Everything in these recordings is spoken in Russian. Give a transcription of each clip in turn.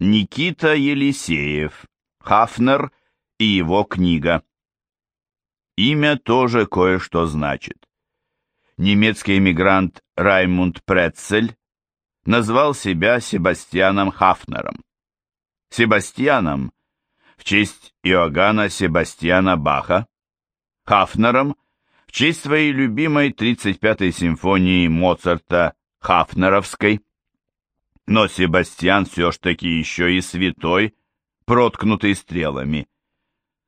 Никита Елисеев, Хафнер и его книга. Имя тоже кое-что значит. Немецкий эмигрант Раймунд Прецель назвал себя Себастьяном Хафнером. Себастьяном в честь Иоганна Себастьяна Баха, Хафнером в честь своей любимой 35-й симфонии Моцарта Хафнеровской, но Себастьян все ж таки еще и святой, проткнутый стрелами.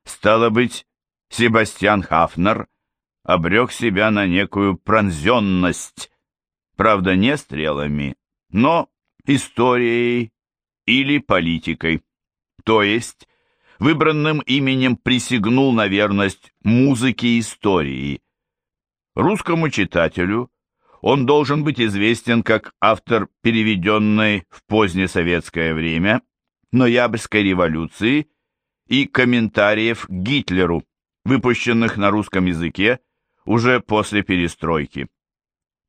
Стало быть, Себастьян Хафнер обрек себя на некую пронзенность, правда не стрелами, но историей или политикой, то есть выбранным именем присягнул на верность музыке истории. Русскому читателю он должен быть известен как автор переведенной в позднесоветское время Ноябрьской революции и комментариев к Гитлеру, выпущенных на русском языке уже после перестройки.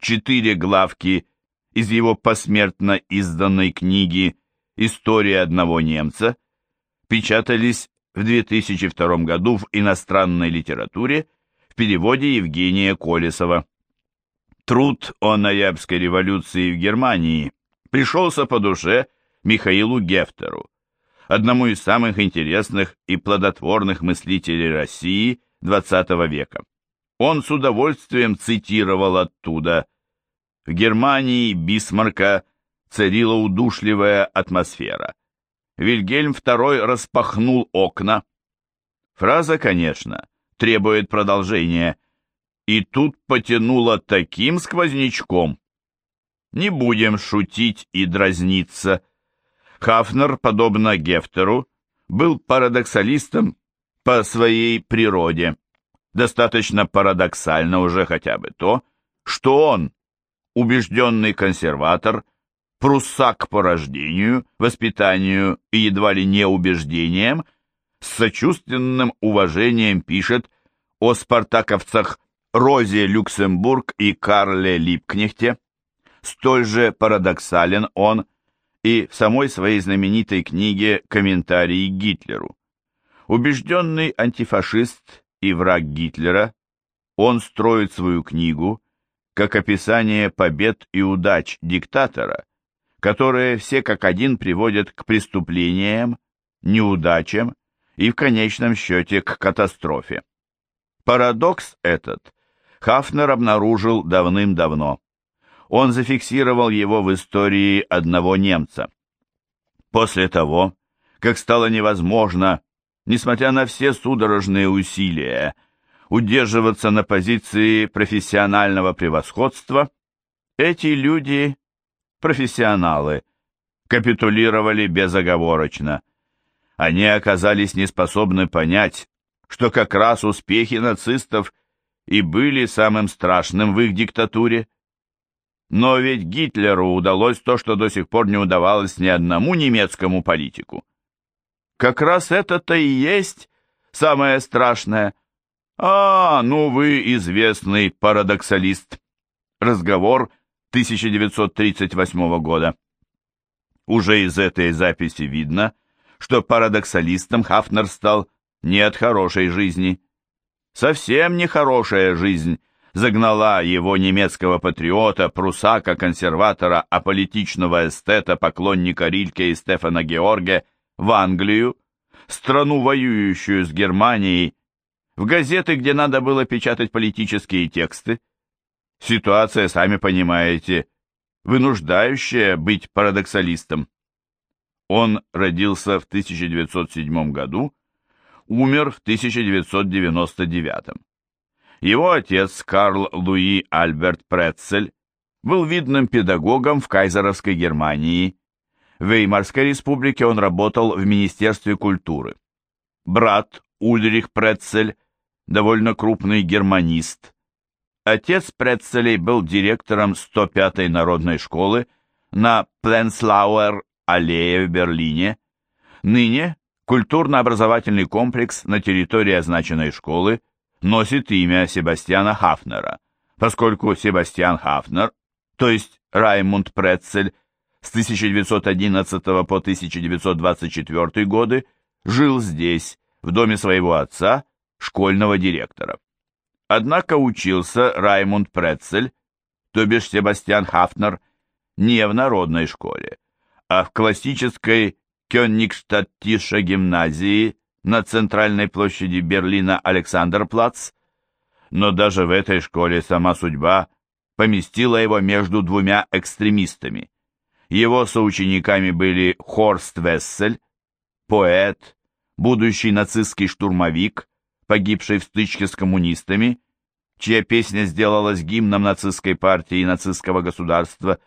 Четыре главки из его посмертно изданной книги «История одного немца» печатались в 2002 году в иностранной литературе в переводе Евгения Колесова. Труд о ноябрьской революции в Германии пришелся по душе Михаилу Гефтеру, одному из самых интересных и плодотворных мыслителей России XX века. Он с удовольствием цитировал оттуда «В Германии Бисмарка царила удушливая атмосфера. Вильгельм II распахнул окна». Фраза, конечно, требует продолжения – и тут потянуло таким сквознячком. Не будем шутить и дразниться. Хафнер, подобно Гефтеру, был парадоксалистом по своей природе. Достаточно парадоксально уже хотя бы то, что он, убежденный консерватор, пруссак по рождению, воспитанию и едва ли не убеждением, с сочувственным уважением пишет о спартаковцах Розе Люксембург и Карле Липкнехте, столь же парадоксален он и в самой своей знаменитой книге «Комментарии к Гитлеру». Убежденный антифашист и враг Гитлера, он строит свою книгу как описание побед и удач диктатора, которые все как один приводят к преступлениям, неудачам и в конечном счете к катастрофе. Парадокс этот Хафнер обнаружил давным-давно. Он зафиксировал его в истории одного немца. После того, как стало невозможно, несмотря на все судорожные усилия, удерживаться на позиции профессионального превосходства, эти люди, профессионалы, капитулировали безоговорочно. Они оказались неспособны понять, что как раз успехи нацистов и были самым страшным в их диктатуре. Но ведь Гитлеру удалось то, что до сих пор не удавалось ни одному немецкому политику. Как раз это-то и есть самое страшное. А, ну вы известный парадоксалист. Разговор 1938 года. Уже из этой записи видно, что парадоксалистом Хафнер стал не от хорошей жизни. Совсем нехорошая жизнь загнала его немецкого патриота, прусака, консерватора, аполитичного эстета, поклонника Рильке и Стефана Георге в Англию, страну, воюющую с Германией, в газеты, где надо было печатать политические тексты. Ситуация, сами понимаете, вынуждающая быть парадоксалистом. Он родился в 1907 году умер в 1999. Его отец Карл Луи Альберт Прецель был видным педагогом в кайзеровской Германии. В Веймарской республике он работал в Министерстве культуры. Брат Ульрих Прецель, довольно крупный германист. Отец Прецелей был директором 105-й народной школы на Пленслауэр-аллее в Берлине. Ныне Культурно-образовательный комплекс на территории означенной школы носит имя Себастьяна Хафнера, поскольку Себастьян Хафнер, то есть Раймунд Прецель, С 1911 по 1924 годы жил здесь, в доме своего отца, школьного директора. Однако учился Раймунд Прецель, то бишь Себастьян Хафнер, не в народной школе, а в классической Кёнигштадтише гимназии на центральной площади Берлина Александрплац, но даже в этой школе сама судьба поместила его между двумя экстремистами. Его соучениками были Хорст Вессель, поэт, будущий нацистский штурмовик, погибший в стычке с коммунистами, чья песня сделалась гимном нацистской партии и нацистского государства,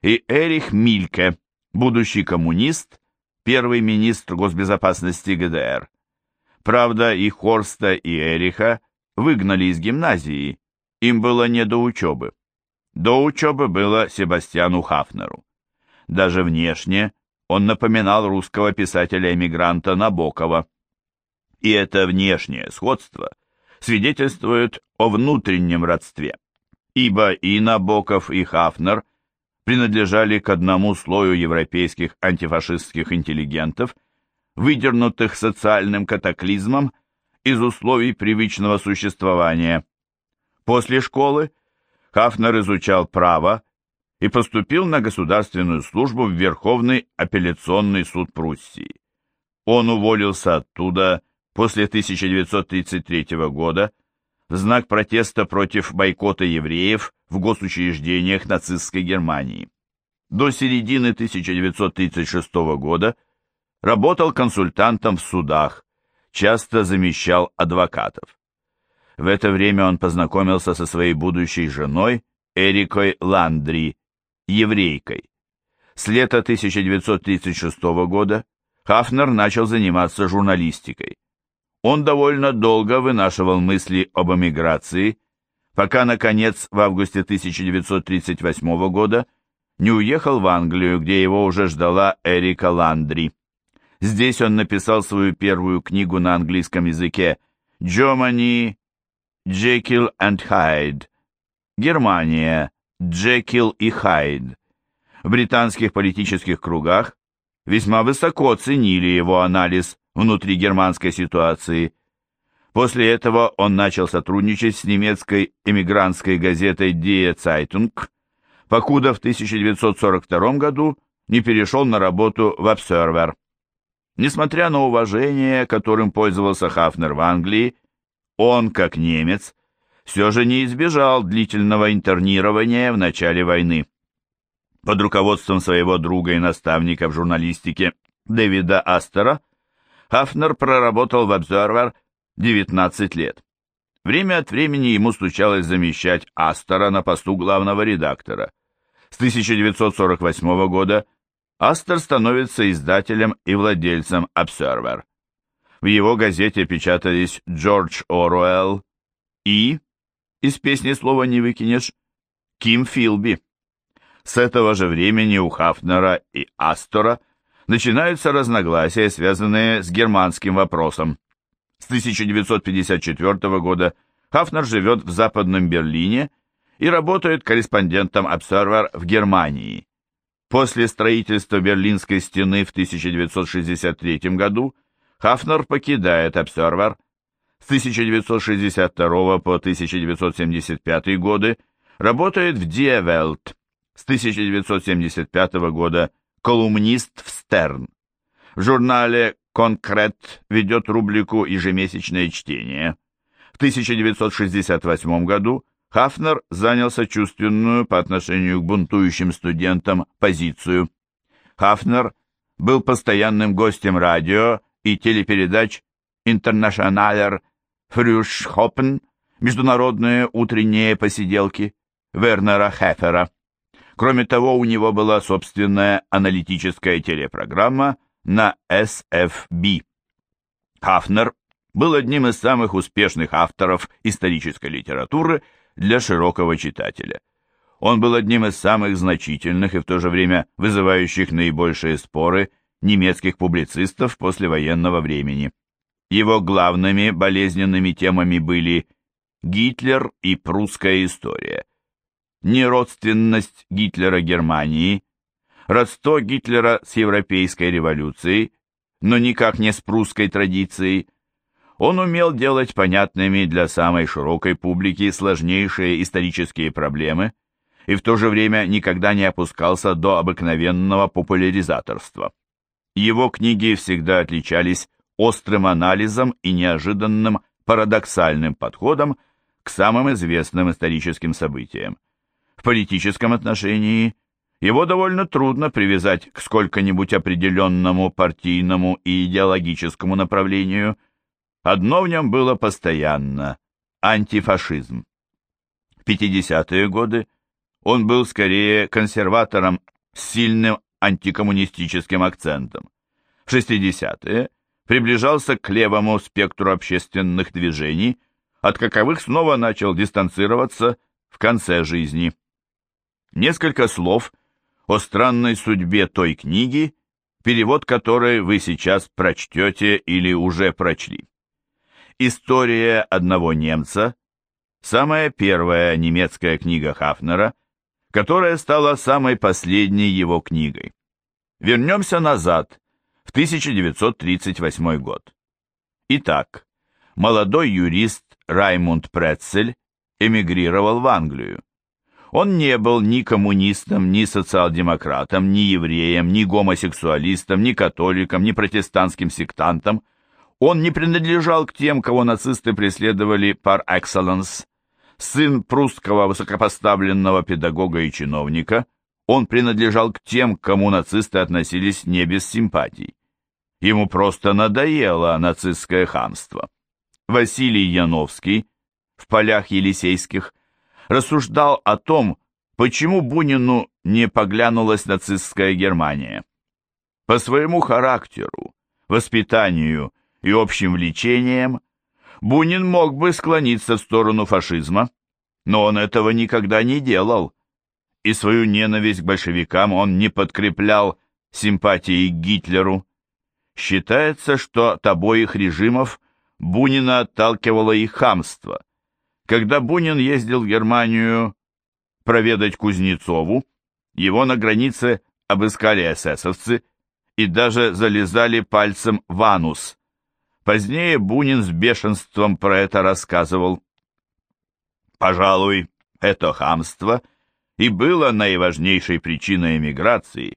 и Эрих Мильке, будущий коммунист, первый министр госбезопасности ГДР. Правда, и Хорста, и Эриха выгнали из гимназии, им было не до учебы. До учебы было Себастьяну Хафнеру. Даже внешне он напоминал русского писателя-эмигранта Набокова. И это внешнее сходство свидетельствует о внутреннем родстве, ибо и Набоков, и Хафнер принадлежали к одному слою европейских антифашистских интеллигентов, выдернутых социальным катаклизмом из условий привычного существования. После школы Хафнер изучал право и поступил на государственную службу в Верховный апелляционный суд Пруссии. Он уволился оттуда после 1933 года в знак протеста против бойкота евреев в госучреждениях нацистской Германии. До середины 1936 года работал консультантом в судах, часто замещал адвокатов. В это время он познакомился со своей будущей женой Эрикой Ландри, еврейкой. С лета 1936 года Хафнер начал заниматься журналистикой. Он довольно долго вынашивал мысли об эмиграции, пока, наконец, в августе 1938 года не уехал в Англию, где его уже ждала Эрика Ландри. Здесь он написал свою первую книгу на английском языке «Germany, Jekyll and Hyde». Германия, Джекил и Хайд. В британских политических кругах весьма высоко ценили его анализ внутригерманской ситуации. После этого он начал сотрудничать с немецкой эмигрантской газетой Die Zeitung, покуда в 1942 году не перешел на работу в Observer. Несмотря на уважение, которым пользовался Хафнер в Англии, он, как немец, все же не избежал длительного интернирования в начале войны. Под руководством своего друга и наставника в журналистике Дэвида Астера Хафнер проработал в Observer 19 лет. Время от времени ему случалось замещать Астера на посту главного редактора. С 1948 года Астер становится издателем и владельцем Observer. В его газете печатались Джордж Оруэлл и из песни слова не выкинешь, Ким Филби. С этого же времени у Хафнера и Астора начинаются разногласия, связанные с германским вопросом. С 1954 года Хафнер живет в Западном Берлине и работает корреспондентом Observer в Германии. После строительства Берлинской стены в 1963 году Хафнер покидает Observer с 1962 по 1975 годы работает в Die Welt, с 1975 года колумнист в Стерн. В журнале «Конкрет» ведет рубрику «Ежемесячное чтение». В 1968 году Хафнер занял сочувственную по отношению к бунтующим студентам позицию. Хафнер был постоянным гостем радио и телепередач «Интернационалер Фрюшхопен, международные утренние посиделки Вернера Хефера. Кроме того, у него была собственная аналитическая телепрограмма на SFB. Хафнер был одним из самых успешных авторов исторической литературы для широкого читателя. Он был одним из самых значительных и в то же время вызывающих наибольшие споры немецких публицистов послевоенного времени. Его главными болезненными темами были Гитлер и прусская история, неродственность Гитлера Германии, Родство Гитлера с европейской революцией, но никак не с прусской традицией. Он умел делать понятными для самой широкой публики сложнейшие исторические проблемы и в то же время никогда не опускался до обыкновенного популяризаторства. Его книги всегда отличались острым анализом и неожиданным парадоксальным подходом к самым известным историческим событиям. В политическом отношении его довольно трудно привязать к сколько-нибудь определенному партийному и идеологическому направлению. Одно в нем было постоянно – антифашизм. В 50-е годы он был скорее консерватором с сильным антикоммунистическим акцентом. В 60-е приближался к левому спектру общественных движений, от каковых снова начал дистанцироваться в конце жизни. Несколько слов о странной судьбе той книги, перевод которой вы сейчас прочтете или уже прочли. История одного немца – самая первая немецкая книга Хафнера, которая стала самой последней его книгой. Вернемся назад, в 1938 год. Итак, молодой юрист Раймунд Претцель эмигрировал в Англию. Он не был ни коммунистом, ни социал-демократом, ни евреем, ни гомосексуалистом, ни католиком, ни протестантским сектантом. Он не принадлежал к тем, кого нацисты преследовали par excellence. Сын прусского высокопоставленного педагога и чиновника, он принадлежал к тем, к кому нацисты относились не без симпатий. Ему просто надоело нацистское хамство. Василий Яновский в полях Елисейских рассуждал о том, почему Бунину не поглянулась нацистская Германия. По своему характеру, воспитанию и общим влечениям Бунин мог бы склониться в сторону фашизма, но он этого никогда не делал, и свою ненависть к большевикам он не подкреплял симпатией к Гитлеру. Считается, что от обоих режимов Бунина отталкивало их хамство – когда Бунин ездил в Германию проведать Кузнецову, его на границе обыскали эсэсовцы и даже залезали пальцем в анус. Позднее Бунин с бешенством про это рассказывал. Пожалуй, это хамство и было наиважнейшей причиной эмиграции,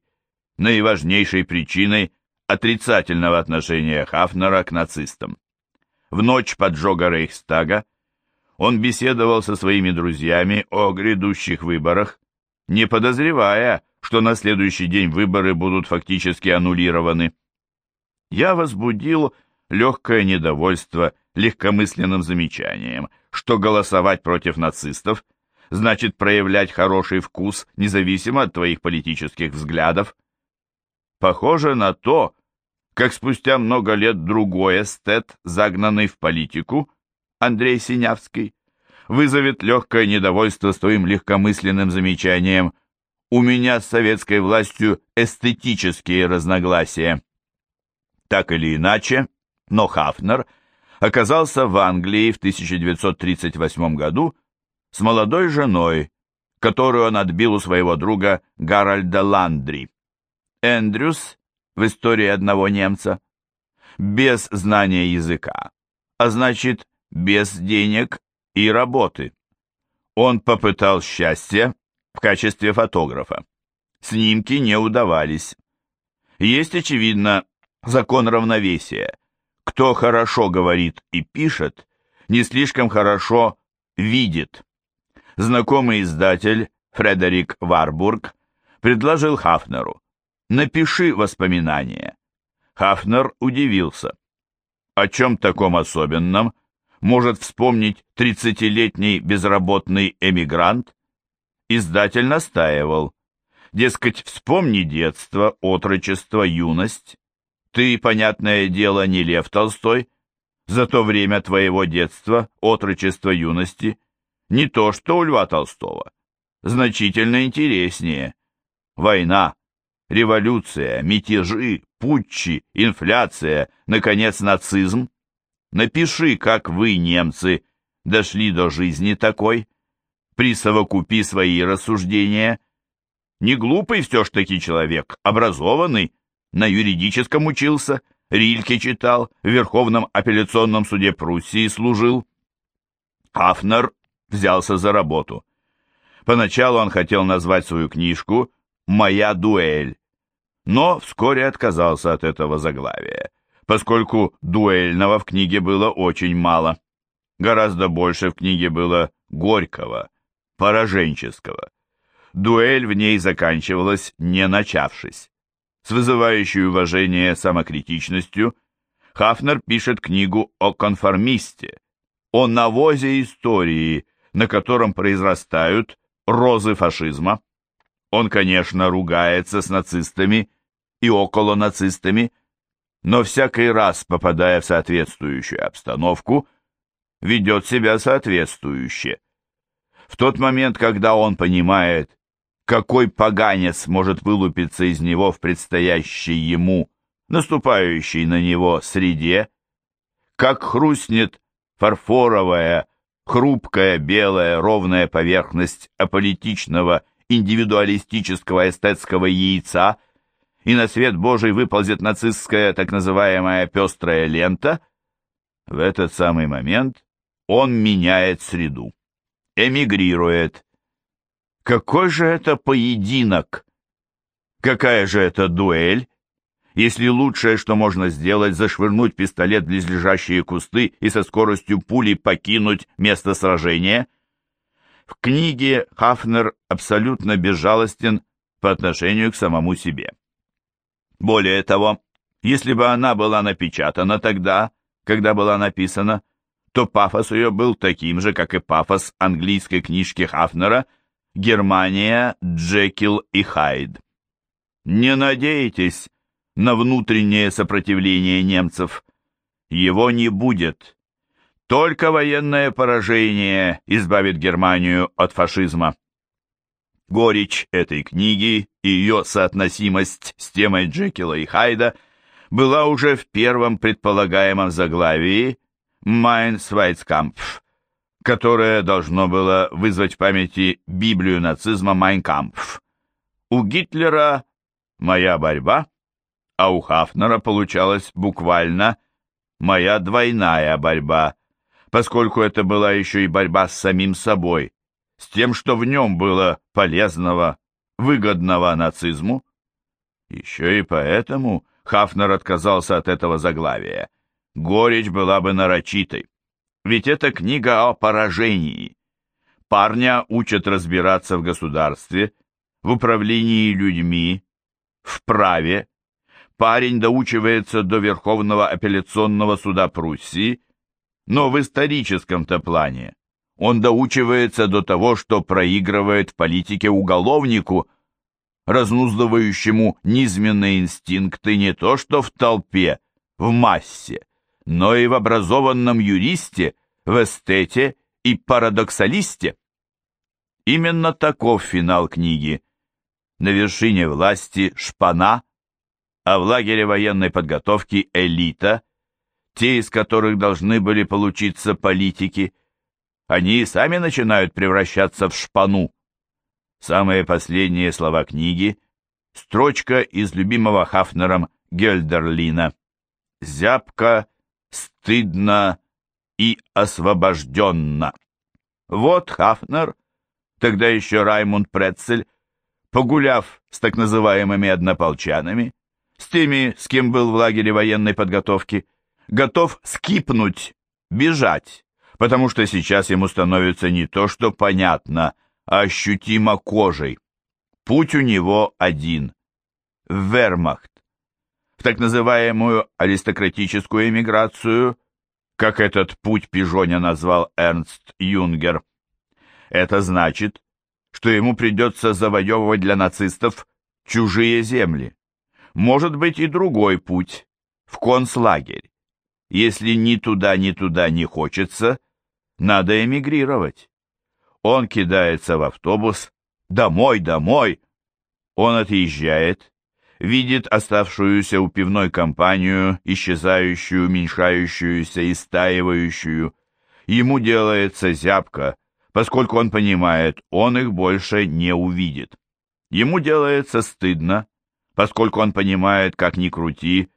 наиважнейшей причиной отрицательного отношения Хафнера к нацистам. В ночь поджога Рейхстага он беседовал со своими друзьями о грядущих выборах, не подозревая, что на следующий день выборы будут фактически аннулированы. Я возбудил легкое недовольство легкомысленным замечанием, что голосовать против нацистов значит проявлять хороший вкус, независимо от твоих политических взглядов. Похоже на то, как спустя много лет другой эстет, загнанный в политику, Андрей Синявский, вызовет легкое недовольство с твоим легкомысленным замечанием «У меня с советской властью эстетические разногласия». Так или иначе, но Хафнер оказался в Англии в 1938 году с молодой женой, которую он отбил у своего друга Гарольда Ландри. Эндрюс в истории одного немца, без знания языка, а значит, без денег и работы. Он попытал счастье в качестве фотографа. Снимки не удавались. Есть, очевидно, закон равновесия. Кто хорошо говорит и пишет, не слишком хорошо видит. Знакомый издатель Фредерик Варбург предложил Хафнеру «Напиши воспоминания». Хафнер удивился. О чем таком особенном – может вспомнить тридцатилетний безработный эмигрант? Издатель настаивал. Дескать, вспомни детство, отрочество, юность. Ты, понятное дело, не Лев Толстой. За то время твоего детства, отрочества, юности не то, что у Льва Толстого. Значительно интереснее. Война, революция, мятежи, путчи, инфляция, наконец, нацизм. Напиши, как вы, немцы, дошли до жизни такой. Присовокупи свои рассуждения. Не глупый все ж таки человек, образованный, на юридическом учился, Рильке читал, в Верховном апелляционном суде Пруссии служил. Хафнер взялся за работу. Поначалу он хотел назвать свою книжку «Моя дуэль», но вскоре отказался от этого заглавия, поскольку дуэльного в книге было очень мало. Гораздо больше в книге было горького, пораженческого. Дуэль в ней заканчивалась, не начавшись. С вызывающей уважение самокритичностью Хафнер пишет книгу о конформисте, о навозе истории, на котором произрастают розы фашизма. Он, конечно, ругается с нацистами и около нацистами, но всякий раз, попадая в соответствующую обстановку, ведет себя соответствующе. В тот момент, когда он понимает, какой поганец может вылупиться из него в предстоящей ему, наступающей на него среде, как хрустнет фарфоровая, хрупкая, белая, ровная поверхность аполитичного, индивидуалистического эстетского яйца, и на свет Божий выползет нацистская так называемая пестрая лента, в этот самый момент он меняет среду, эмигрирует. Какой же это поединок? Какая же это дуэль? Если лучшее, что можно сделать, зашвырнуть пистолет в близлежащие кусты и со скоростью пули покинуть место сражения? В книге Хафнер абсолютно безжалостен по отношению к самому себе. Более того, если бы она была напечатана тогда, когда была написана, то пафос ее был таким же, как и пафос английской книжки Хафнера «Германия, Джекил и Хайд». Не надейтесь на внутреннее сопротивление немцев. Его не будет. Только военное поражение избавит Германию от фашизма. Горечь этой книги и ее соотносимость с темой Джекила и Хайда была уже в первом предполагаемом заглавии «Mein Zweikampf», которое должно было вызвать в памяти Библию нацизма «Майн кампф». У Гитлера «Моя борьба», а у Хафнера получалось буквально «Моя двойная борьба», поскольку это была еще и борьба с самим собой, с тем, что в нем было полезного, выгодного нацизму. Еще и поэтому Хафнер отказался от этого заглавия горечь была бы нарочитой. Ведь это книга о поражении. Парня учат разбираться в государстве, в управлении людьми, в праве. Парень доучивается до Верховного апелляционного суда Пруссии, но в историческом-то плане он доучивается до того, что проигрывает в политике уголовнику, разнуздывающему низменные инстинкты не то что в толпе, в массе, но и в образованном юристе, в эстете и парадоксалисте. Именно таков финал книги. На вершине власти шпана, а в лагере военной подготовки элита, те из которых должны были получиться политики, они и сами начинают превращаться в шпану. Самые последние слова книги — строчка из любимого Хафнером Гельдерлина. «Зябко стыдно и освобожденно. Вот Хафнер, тогда еще Раймунд Прецель, погуляв с так называемыми однополчанами, с теми, с кем был в лагере военной подготовки, готов скипнуть, бежать, потому что сейчас ему становится не то, что понятно, а ощутимо кожей. Путь у него один — в вермахт в так называемую аристократическую эмиграцию, как этот путь Пижоня назвал Эрнст Юнгер. Это значит, что ему придется завоевывать для нацистов чужие земли. Может быть и другой путь, в концлагерь. Если ни туда, ни туда не хочется, надо эмигрировать. Он кидается в автобус, домой, домой. Он отъезжает, видит оставшуюся у пивной компанию, исчезающую, уменьшающуюся, истаивающую. Ему делается зябко, поскольку он понимает, он их больше не увидит. Ему делается стыдно, поскольку он понимает, как ни крути,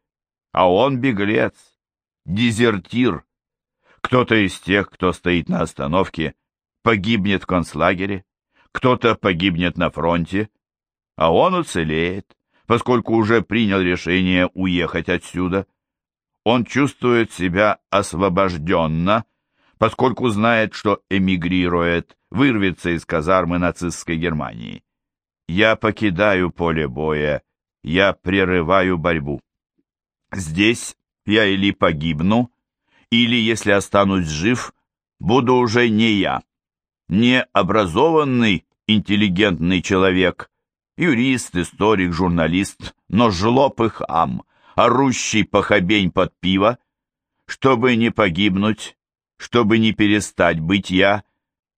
а он беглец, дезертир. Кто-то из тех, кто стоит на остановке, погибнет в концлагере, кто-то погибнет на фронте, а он уцелеет, поскольку уже принял решение уехать отсюда. Он чувствует себя освобожденно, поскольку знает, что эмигрирует, вырвется из казармы нацистской Германии. Я покидаю поле боя, я прерываю борьбу. Здесь я или погибну, или, если останусь жив, буду уже не я, не образованный, интеллигентный человек, юрист, историк, журналист, но жлоб и хам, орущий похобень под пиво, чтобы не погибнуть, чтобы не перестать быть я,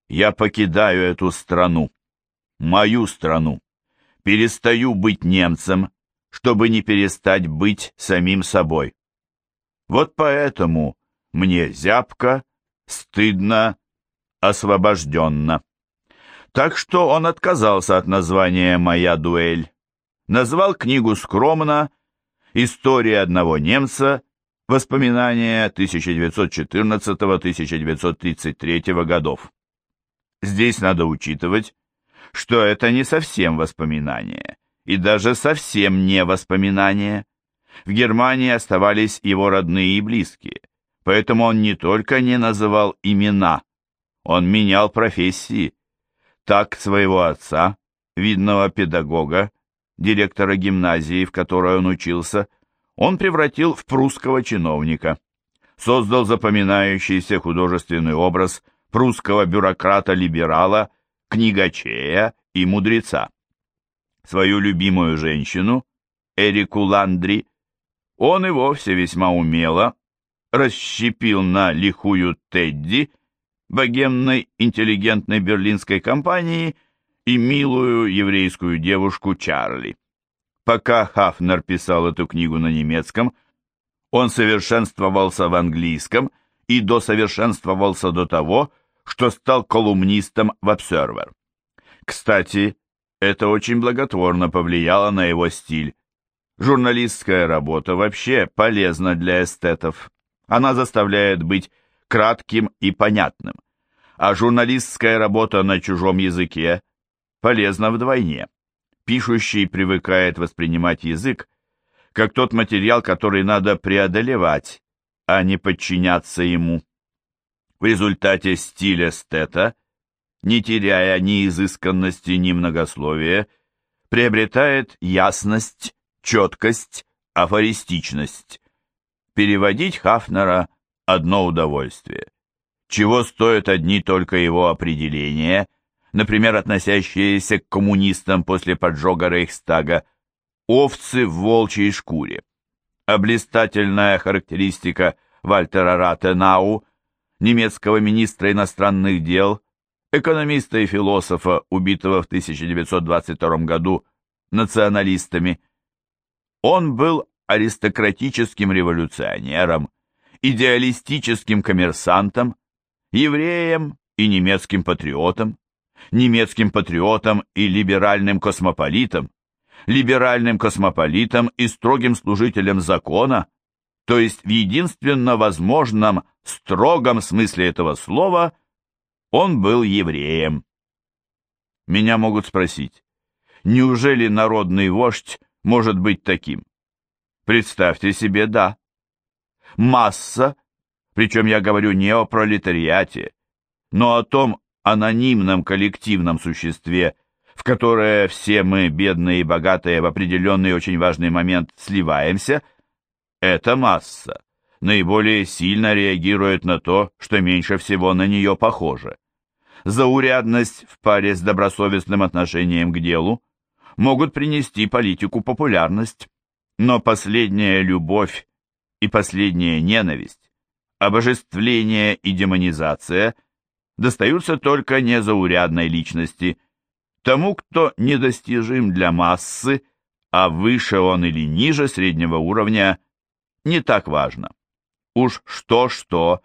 я покидаю эту страну, мою страну, перестаю быть немцем, чтобы не перестать быть самим собой. Вот поэтому мне зябко, стыдно, освобожденно. Так что он отказался от названия «Моя дуэль». Назвал книгу скромно «История одного немца. Воспоминания 1914-1933 годов». Здесь надо учитывать, что это не совсем воспоминания, и даже совсем не воспоминания. В Германии оставались его родные и близкие, поэтому он не только не называл имена, он менял профессии. Так своего отца, видного педагога, директора гимназии, в которой он учился, он превратил в прусского чиновника. Создал запоминающийся художественный образ прусского бюрократа-либерала, книгачея и мудреца. Свою любимую женщину, Эрику Ландри, он и вовсе весьма умело расщепил на лихую Тедди, богемной интеллигентной берлинской компании и милую еврейскую девушку Чарли. Пока Хафнер писал эту книгу на немецком, он совершенствовался в английском и досовершенствовался до того, что стал колумнистом в Observer. Кстати, это очень благотворно повлияло на его стиль. Журналистская работа вообще полезна для эстетов. Она заставляет быть кратким и понятным, а журналистская работа на чужом языке полезна вдвойне. Пишущий привыкает воспринимать язык как тот материал, который надо преодолевать, а не подчиняться ему. В результате стиль эстета, не теряя ни изысканности, ни многословия, приобретает ясность, четкость, афористичность. Переводить Хафнера – одно удовольствие. Чего стоят одни только его определения, например, относящиеся к коммунистам после поджога Рейхстага, овцы в волчьей шкуре. А характеристика Вальтера Ратенау – немецкого министра иностранных дел, экономиста и философа, убитого в 1922 году националистами. Он был аристократическим революционером, идеалистическим коммерсантом, евреем и немецким патриотом, немецким патриотом и либеральным космополитом, либеральным космополитом и строгим служителем закона, то есть в единственно возможном строгом смысле этого слова он был евреем. Меня могут спросить, неужели народный вождь может быть таким? Представьте себе, да. Масса, причем я говорю не о пролетариате, но о том анонимном коллективном существе, в которое все мы, бедные и богатые, в определенный очень важный момент сливаемся – эта масса наиболее сильно реагирует на то, что меньше всего на нее похоже. Заурядность в паре с добросовестным отношением к делу могут принести политику популярность, но последняя любовь и последняя ненависть, обожествление и демонизация достаются только незаурядной личности, тому, кто недостижим для массы, а выше он или ниже среднего уровня – не так важно. Уж что-что,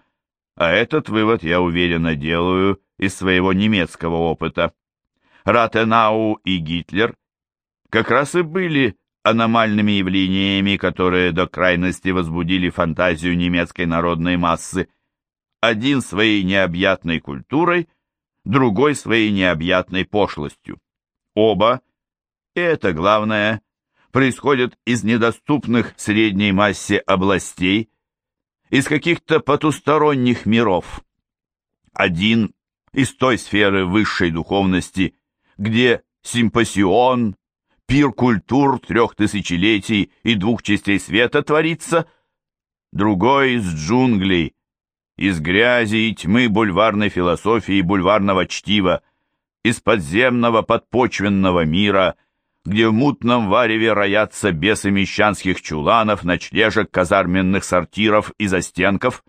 а этот вывод я уверенно делаю из своего немецкого опыта. Ратенау и Гитлер как раз и были аномальными явлениями, которые до крайности возбудили фантазию немецкой народной массы. Один своей необъятной культурой, другой своей необъятной пошлостью. Оба, и это главное, происходят из недоступных средней массе областей, из каких-то потусторонних миров. Один из той сферы высшей духовности, где симпосион, пир культур трех тысячелетий и двух частей света творится, другой из джунглей, из грязи и тьмы бульварной философии и бульварного чтива, из подземного подпочвенного мира, где в мутном вареве роятся бесы мещанских чуланов, ночлежек, казарменных сортиров и застенков.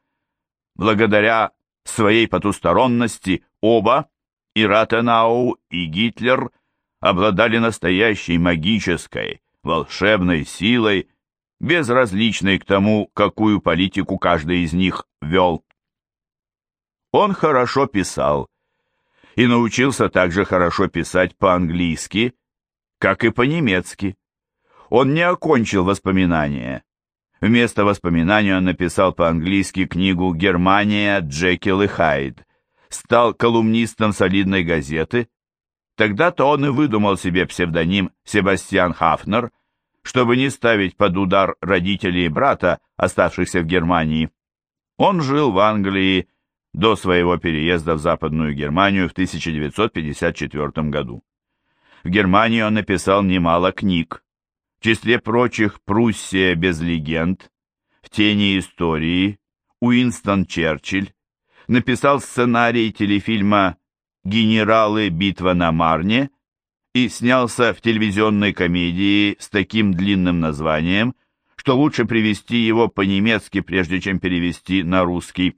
Благодаря своей потусторонности оба, и Ратенау, и Гитлер, обладали настоящей магической, волшебной силой, безразличной к тому, какую политику каждый из них вел. Он хорошо писал и научился также хорошо писать по-английски, как и по-немецки. Он не окончил воспоминания. Вместо воспоминаний он написал по-английски книгу «Германия. Джекил и Хайд». Стал колумнистом солидной газеты. Тогда-то он и выдумал себе псевдоним Себастьян Хафнер, чтобы не ставить под удар родителей и брата, оставшихся в Германии. Он жил в Англии до своего переезда в Западную Германию в 1954 году. В Германии он написал немало книг. В числе прочих «Пруссия без легенд», «В тени истории», «Уинстон Черчилль», написал сценарий телефильма «Генералы. Битва на Марне» и снялся в телевизионной комедии с таким длинным названием, что лучше привести его по-немецки, прежде чем перевести на русский.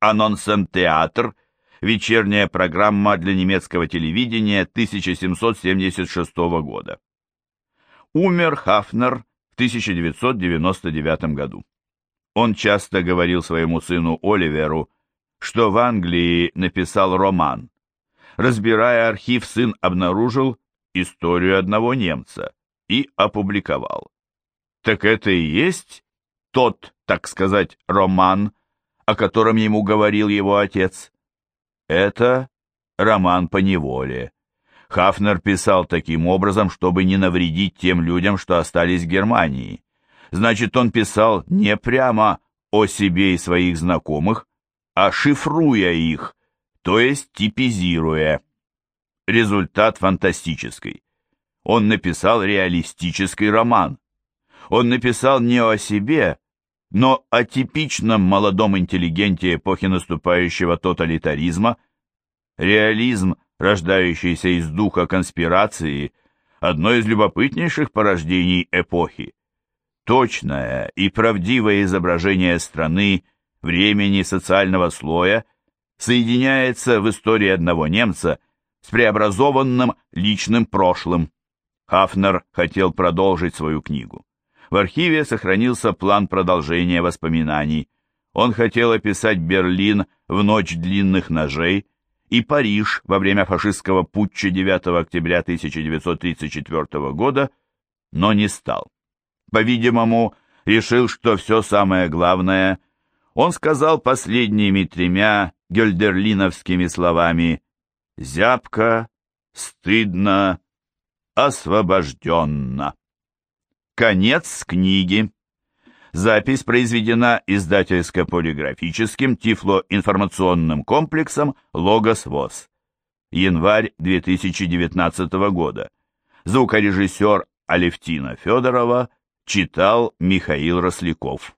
«Анонсен-театр» Вечерняя программа для немецкого телевидения 1776 года. Умер Хафнер в 1999 году. Он часто говорил своему сыну Оливеру, что в Англии написал роман. Разбирая архив, сын обнаружил историю одного немца и опубликовал. Так это и есть тот, так сказать, роман, о котором ему говорил его отец. Это роман по неволе. Хафнер писал таким образом, чтобы не навредить тем людям, что остались в Германии. Значит, он писал не прямо о себе и своих знакомых, а шифруя их, то есть типизируя. Результат фантастический. Он написал реалистический роман. Он написал не о себе, но о типичном молодом интеллигенте эпохи наступающего тоталитаризма, реализм, рождающийся из духа конспирации, одно из любопытнейших порождений эпохи. Точное и правдивое изображение страны, времени, социального слоя соединяется в истории одного немца с преобразованным личным прошлым. Хафнер хотел продолжить свою книгу. В архиве сохранился план продолжения воспоминаний. Он хотел описать Берлин в ночь длинных ножей и Париж во время фашистского путча 9 октября 1934 года, но не стал. По-видимому, решил, что все самое главное он сказал последними тремя гельдерлиновскими словами «зябко», «стыдно», «освобожденно». Конец книги. Запись произведена издательско-полиграфическим тифлоинформационным комплексом «Логос ВОЗ». Январь 2019 года. Звукорежиссер Алевтина Федорова читал Михаил Росляков.